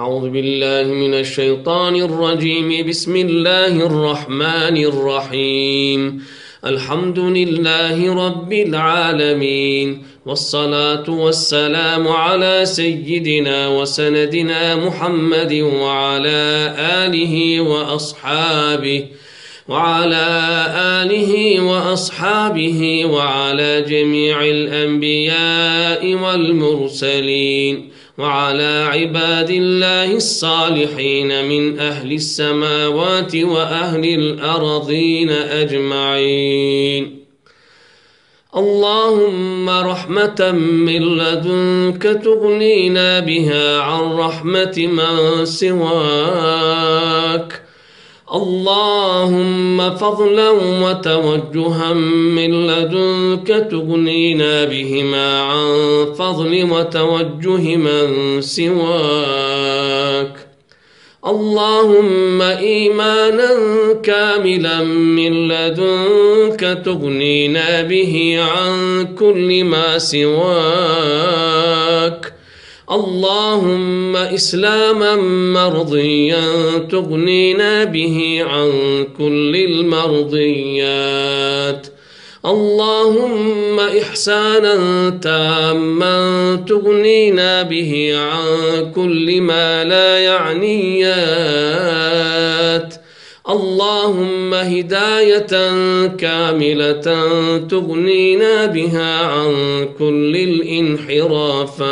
أعوذ بالله من الشيطان الرجيم. بسم الله الرحمن الرحيم. الحمد لله رب العالمين. والصلاة والسلام على سيدنا وسندنا محمد وعلى آله وأصحابه وعلى آله وأصحابه وعلى جميع الأنبياء والمرسلين. وعلى عباد الله الصالحين من أهل السماوات وأهل الأرضين أجمعين. اللهم رحمة من لدنك تغنينا بها عن رحمة من سواك. اللهم فضلا وتوجها من لدنك تغنينا بهما عن فضل وتوجه من سواك. اللهم إيمانا كاملا من لدنك تغنينا به عن كل ما سواك. اللهم إسلاما مرضيا تغنينا به عن كل المرضيات. اللهم إحسانا تاما تغنينا به عن كل ما لا يعنيات اللهم هداية كاملة تغنينا بها عن كل الانحرافات.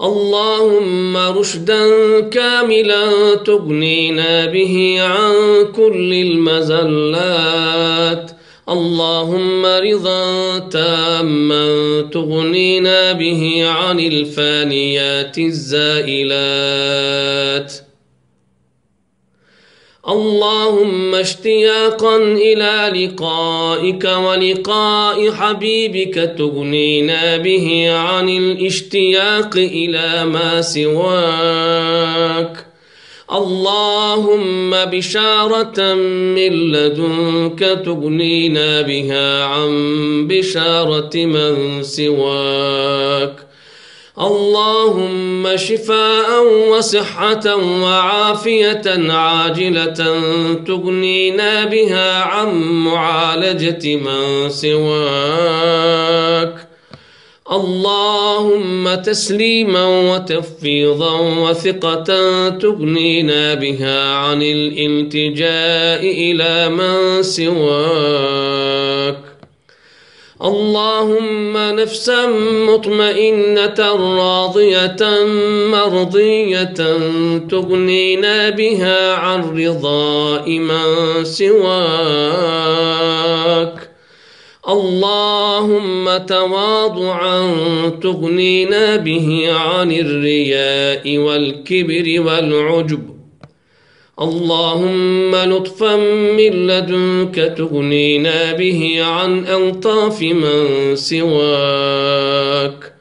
اللهم رشدا كاملا تغنينا به عن كل المزلات اللهم رضا تاما تغنينا به عن الفانيات الزائلات. اللهم اشتياقا إلى لقائك ولقاء حبيبك تغنينا به عن الاشتياق إلى ما سواك. اللهم بشارة من لدنك تغنينا بها عن بشارة من سواك. اللهم شفاء وصحة وعافية عاجلة تغنينا بها عن معالجة من سواك. اللهم تسليما وتفيضا وثقة تغنينا بها عن الالتجاء إلى من سواك. اللهم نفسا مطمئنة راضية مرضية تغنينا بها عن رضاء من سواك. اللهم تواضعا تغنينا به عن الرياء والكبر والعجب. اللهم لطفا من لدنك تغنينا به عن ألطاف من سواك.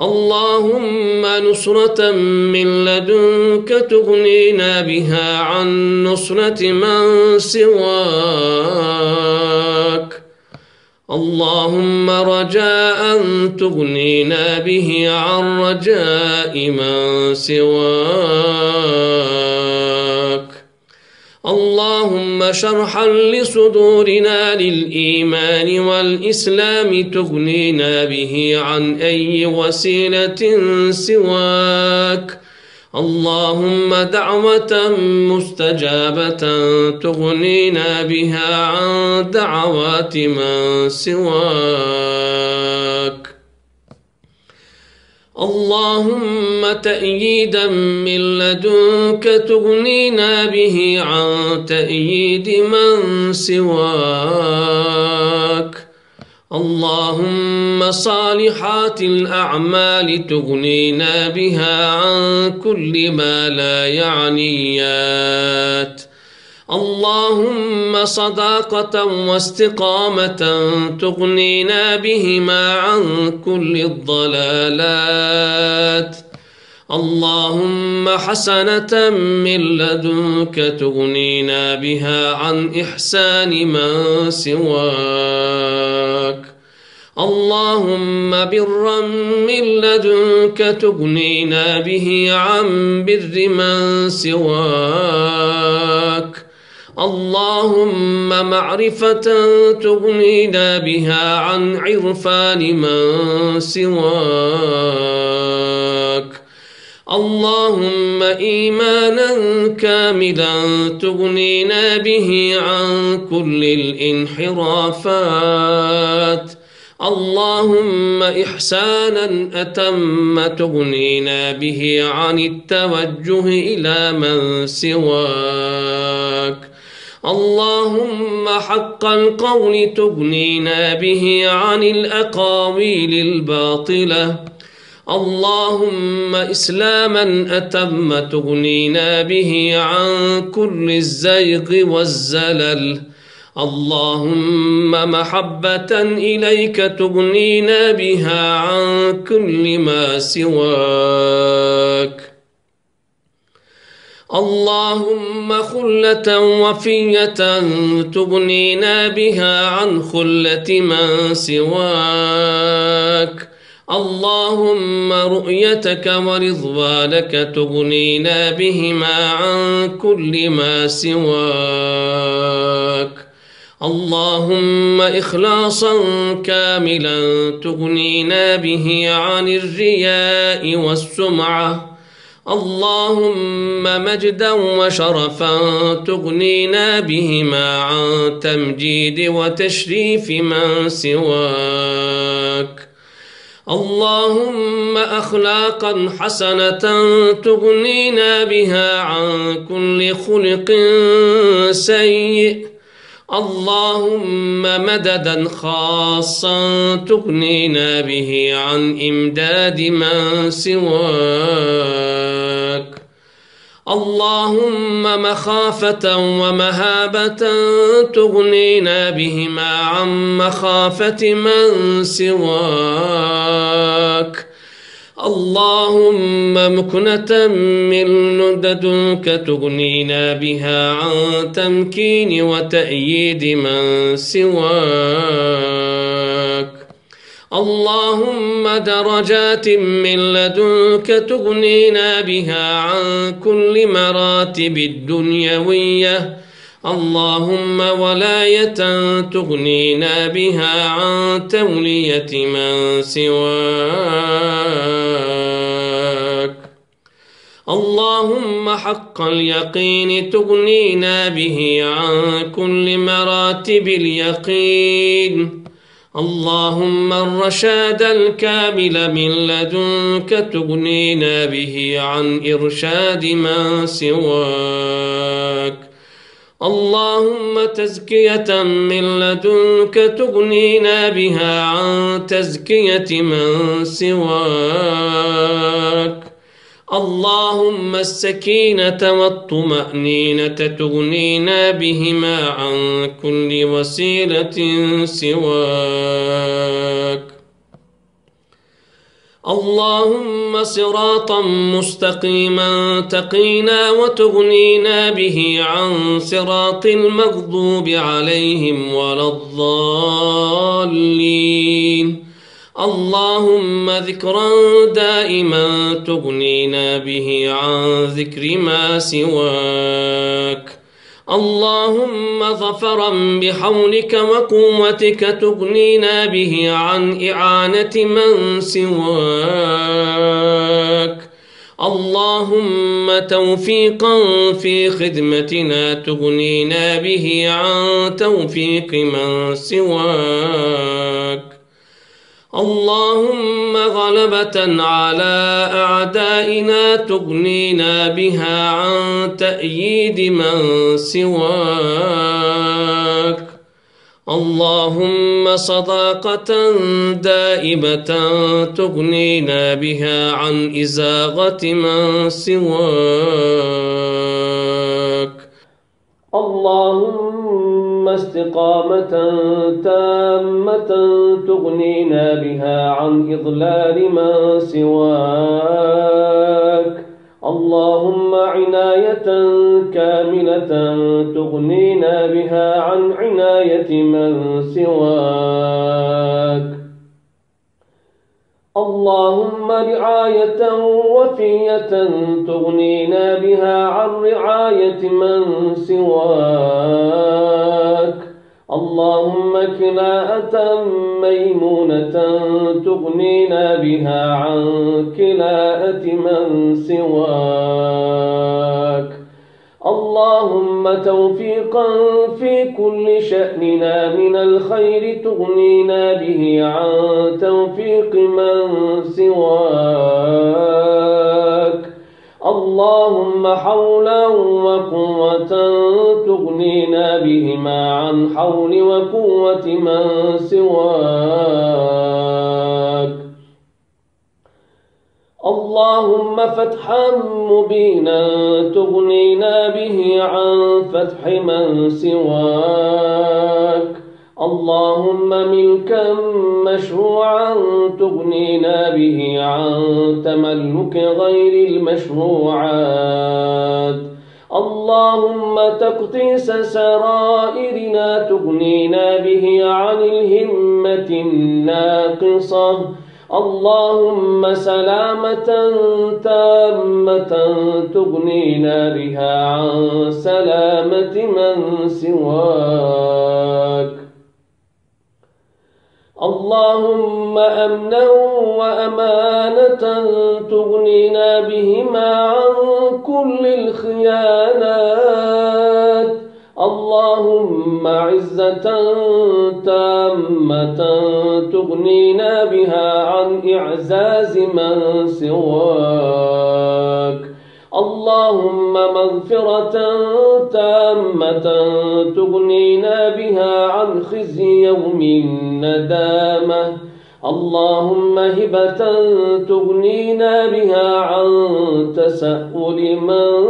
اللهم نصرة من لدنك تغنينا بها عن نصرة من سواك. اللهم رجاء تغنينا به عن رجاء من سواك. اللهم شرحا لصدورنا للإيمان والإسلام تغنينا به عن أي وسيلة سواك. اللهم دعوة مستجابة تغنينا بها عن دعوات من سواك. اللهم تأييدا من لدنك تغنينا به عن تأييد من سواك. اللهم صالحات الأعمال تغنينا بها عن كل ما لا يعنيات اللهم صداقة واستقامة تغنينا بهما عن كل الضلالات. اللهم حسنة من لدنك تغنينا بها عن إحسان من سواك. اللهم برا من لدنك تغنينا به عن بر من سواك. اللهم معرفة تغنينا بها عن عرفان من سواك. اللهم إيمانا كاملا تغنينا به عن كل الانحرافات. اللهم إحسانا أتم تغنينا به عن التوجه إلى من سواك. اللهم حق القول تغنينا به عن الأقاويل الباطلة. اللهم إسلاما أتم تغنينا به عن كل الزيغ والزلل. اللهم محبة إليك تغنينا بها عن كل ما سواك. اللهم خلة وفية تغنينا بها عن خلة من سواك. اللهم رؤيتك ورضوانك تغنينا بهما عن كل ما سواك. اللهم إخلاصا كاملا تغنينا به عن الرياء والسمعة. اللهم مجدا وشرفا تغنينا بهما عن تمجيد وتشريف من سواك. اللهم أخلاقا حسنة تغنينا بها عن كل خلق سيئ اللهم مددا خاصا تغنينا به عن إمداد من سواك. اللهم مخافة ومهابة تغنينا بهما عن مخافة من سواك. اللهم مكنة من لدنك تغنينا بها عن تمكين وتأييد من سواك. اللهم درجات من لدنك تغنينا بها عن كل مراتب الدنيوية. اللهم ولاية تغنينا بها عن تولية من سواك. اللهم حق اليقين تغنينا به عن كل مراتب اليقين. اللهم الرشاد الكامل من لدنك تغنينا به عن إرشاد من سواك. اللهم تزكية من لدنك تغنينا بها عن تزكية من سواك. اللهم السكينة والطمأنينة تغنينا بهما عن كل وسيلة سواك. اللهم صراطا مستقيما تقينا وتغنينا به عن صراط المغضوب عليهم ولا الضالين. اللهم ذكرا دائما تغنينا به عن ذكر ما سواك. اللهم ظفرا بحولك وقوتك تغنينا به عن إعانة من سواك. اللهم توفيقا في خدمتنا تغنينا به عن توفيق من سواك. اللهم غلبة على أعدائنا تغنينا بها عن تأييد من سواك. اللهم صداقة دائمة تغنينا بها عن إزاغة من سواك. اللهم استقامة تامة تغنينا بها عن إضلال ما سواك. اللهم عناية كاملة تغنينا بها عن عناية من سواك. اللهم رعاية وفية تغنينا بها عن رعاية من سواك. اللهم كلاءة ميمونة تغنينا بها عن كلاءة من سواك. اللهم توفيقا في كل شأننا من الخير تغنينا به عن توفيق من سواك. اللهم حولا وقوة تغنينا بهما عن حول وقوة من سواك. اللهم فتحا مبينا تغنينا به عن فتح من سواك. اللهم ملكا مشروعا تغنينا به عن تملك غير المشروعات. اللهم تقديس سرائرنا تغنينا به عن الهمة الناقصة. اللهم سلامة تامة تغنينا بها عن سلامة من سواك. اللهم أمنا وأمانة تغنينا بهما عن كل الخيانات. اللهم عزة تامة تغنينا بها عن إعزاز من سواك. اللهم مغفرة تامة تغنينا بها عن خزي يوم الندامة. اللهم هبة تغنينا بها عن تسأل من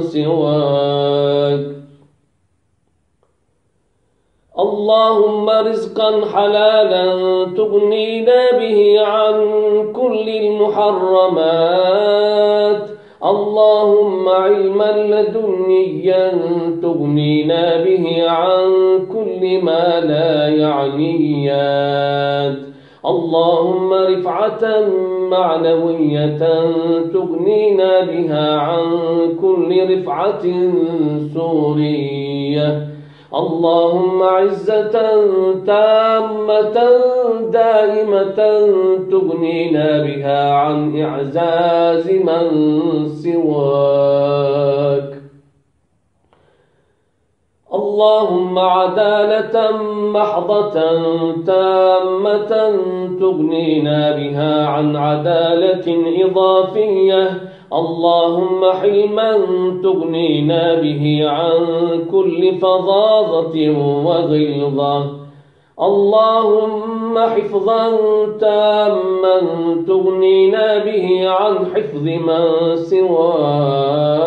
سواك. اللهم رزقا حلالا تغنينا به عن كل المحرمات. اللهم علما لدنيا تغنينا به عن كل ما لا يعنيات اللهم رفعة معنوية تغنينا بها عن كل رفعة سورية. اللهم عزة تامة دائمة تغنينا بها عن إعزاز من سواك. اللهم عدالة محضة تامة تغنينا بها عن عدالة إضافية اللهم حلما تغنينا به عن كل فظاظة وغلظة. اللهم حفظا تاما تغنينا به عن حفظ من سواك.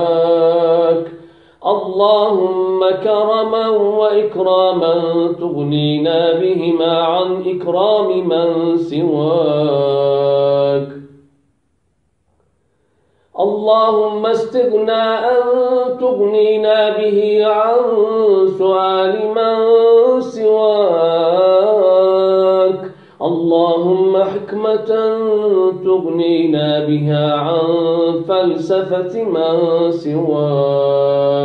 اللهم كرما وإكراما تغنينا بهما عن إكرام من سواك. اللهم استغناء تغنينا به عن سؤال من سواك. اللهم حكمة تغنينا بها عن فلسفة من سواك.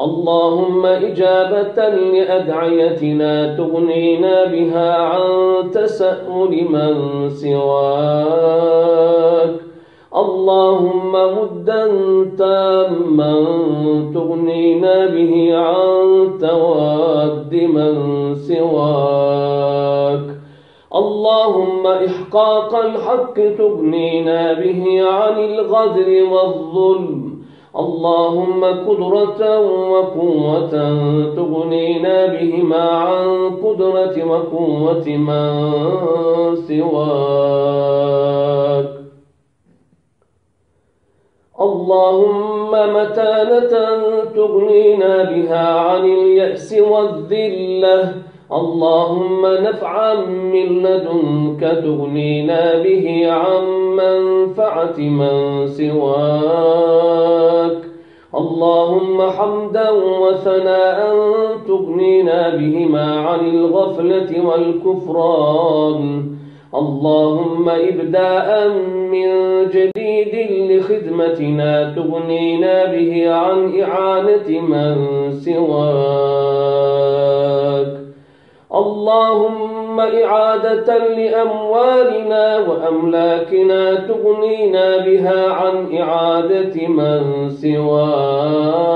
اللهم إجابة لأدعيتنا تغنينا بها عن تسأل من سواك. اللهم مدا تاما تغنينا به عن تواد من سواك. اللهم إحقاق الحق تغنينا به عن الغدر والظلم. اللهم قدرة وقوة تغنينا بهما عن قدرة وقوة من سواك. اللهم متانة تغنينا بها عن اليأس والذلة. اللهم نفعا من لدنك تغنينا به عن منفعة من سواك. اللهم حمدا وثناء تغنينا بهما عن الغفلة والكفران. اللهم إبداء من جديد لخدمتنا تغنينا به عن إعانة من سواك. اللهم إعادة لأموالنا وأملاكنا تغنينا بها عن إعادة من سواك.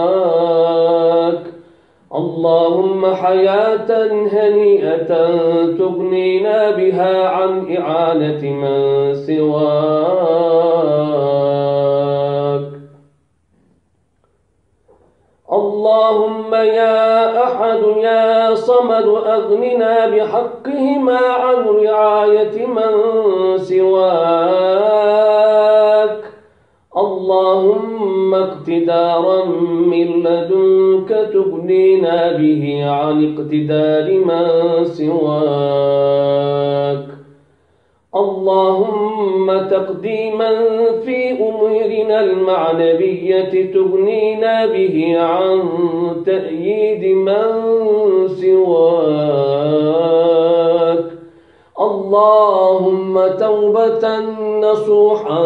اللهم حياة هنيئة تغنينا بها عن إعانة من سواك. اللهم يا أحد يا صمد أغننا بحقهما عن رعاية من سواك. اللهم اقتدارا من لدنك تغنينا به عن اقتدار من سواك. اللهم تقديما في أمورنا المعنوية تغنينا به عن تأييد من سواك. اللهم توبة نصوحا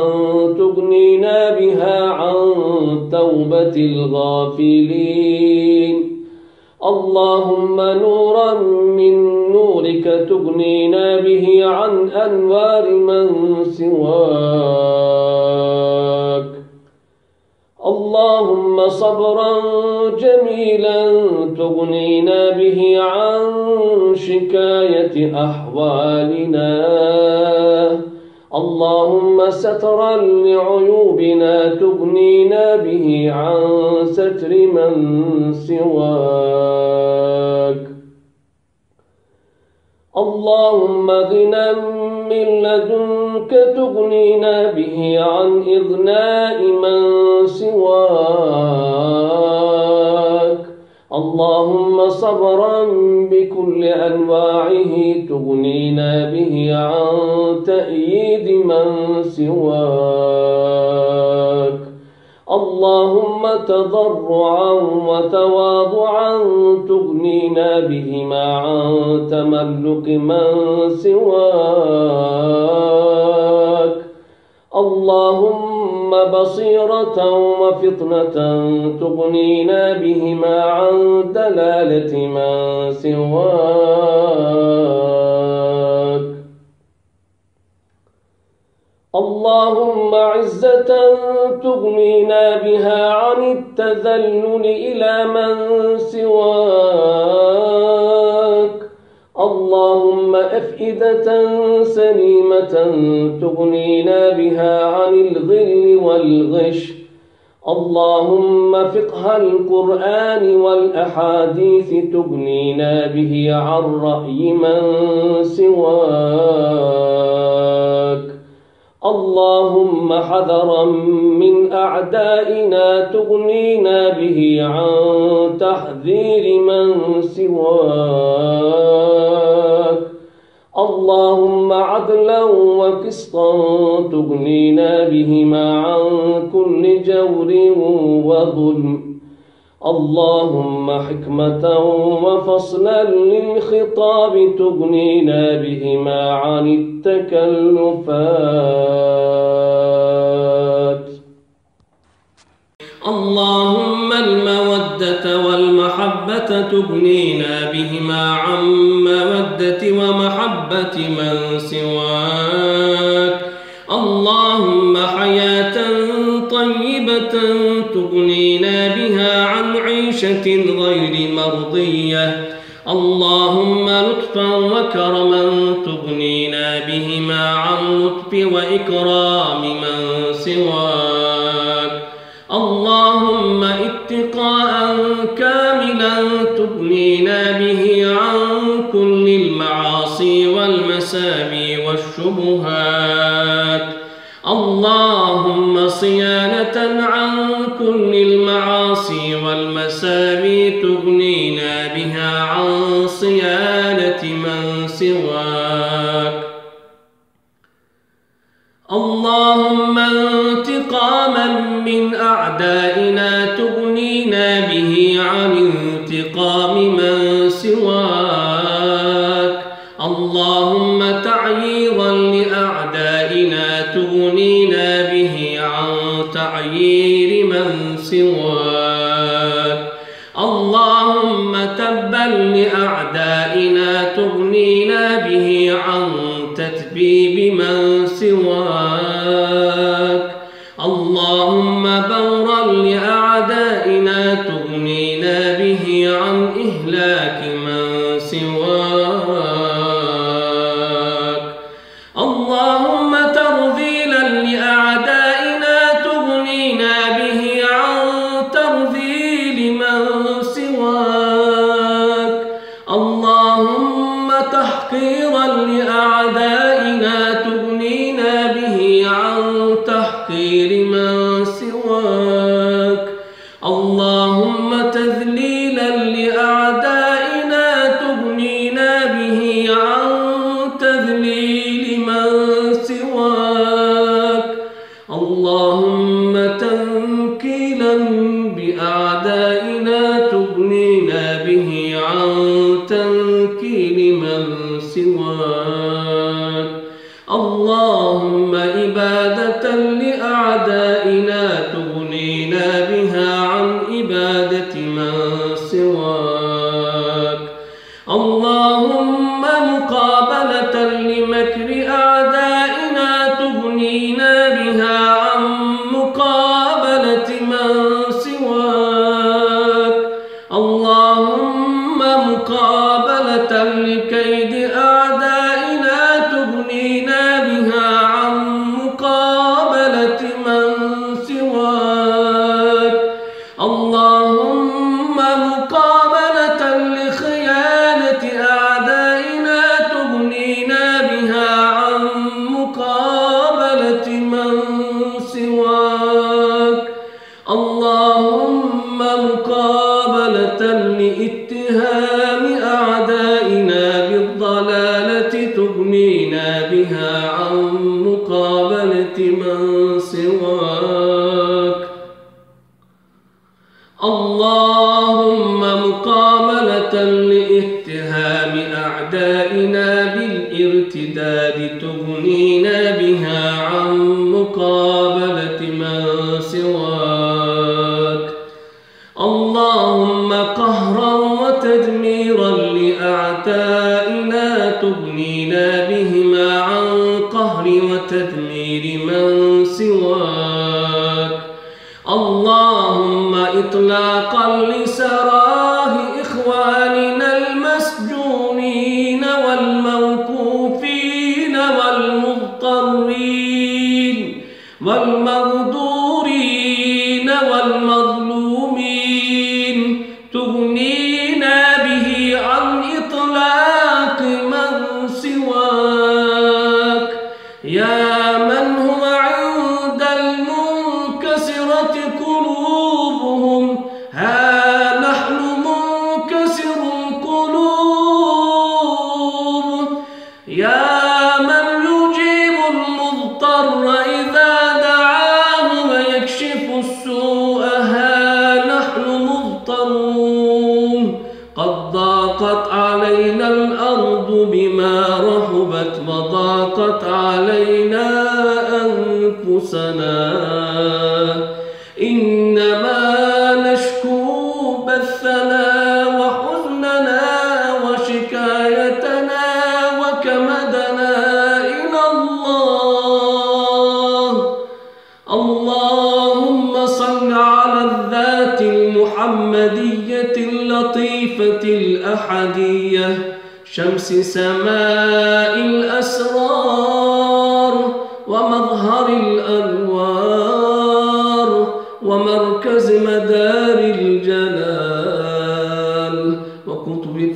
تغنينا بها عن توبة الغافلين. اللهم نورا من نورك تغنينا به عن أنوار من سواك. اللهم صبرا جميلا تغنينا به عن شكاية أحوالنا. اللهم سترا لعيوبنا تغنينا به عن ستر من سواك. اللهم غنى من لدنك تغنينا به عن إغناء من سواك. اللهم صبرا بكل أنواعه تغنينا به عن تأييد من سواك. اللهم تضرعا وتواضعا تغنينا بهما عن تملك من سواك. اللهم بصيرة وفطنة تغنينا بهما عن دلالة من سواك. اللهم عزة تغنينا بها عن التذلل إلى من سواك. أفئدة سليمة تغنينا بها عن الغل والغش. اللهم فقه القرآن والأحاديث تغنينا به عن رأي من سواك. اللهم حذرا من أعدائنا تغنينا به عن تحذير من سواك. اللهم عدلا وقسطا تغنينا بهما عن كل جور وظلم. اللهم حكمة وفصلا للخطاب تغنينا بهما عن التكلفات. اللهم المودة والمحبة تغنينا بهما عن مودة ومحبة من سواك. اللهم حياة طيبة تغنينا بها عن عيشة غير مرضية. اللهم لطفا وكرما تغنينا بهما عن لطف وإكرام من سواك. والمسامي والشبهات. اللهم صيانة عن تغنينا به عن تتبيب من سواك. اللهم بورا لأعدائنا تغنينا القهر وتدمير من سواك. اللهم إطلاقا لي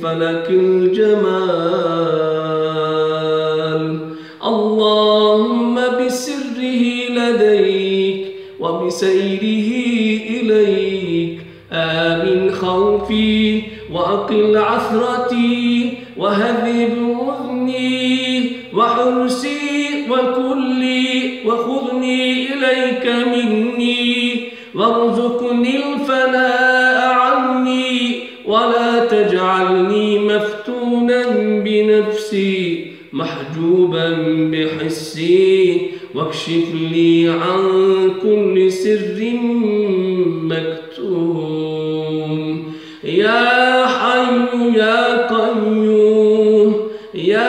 فلك الجمال. قيوم يا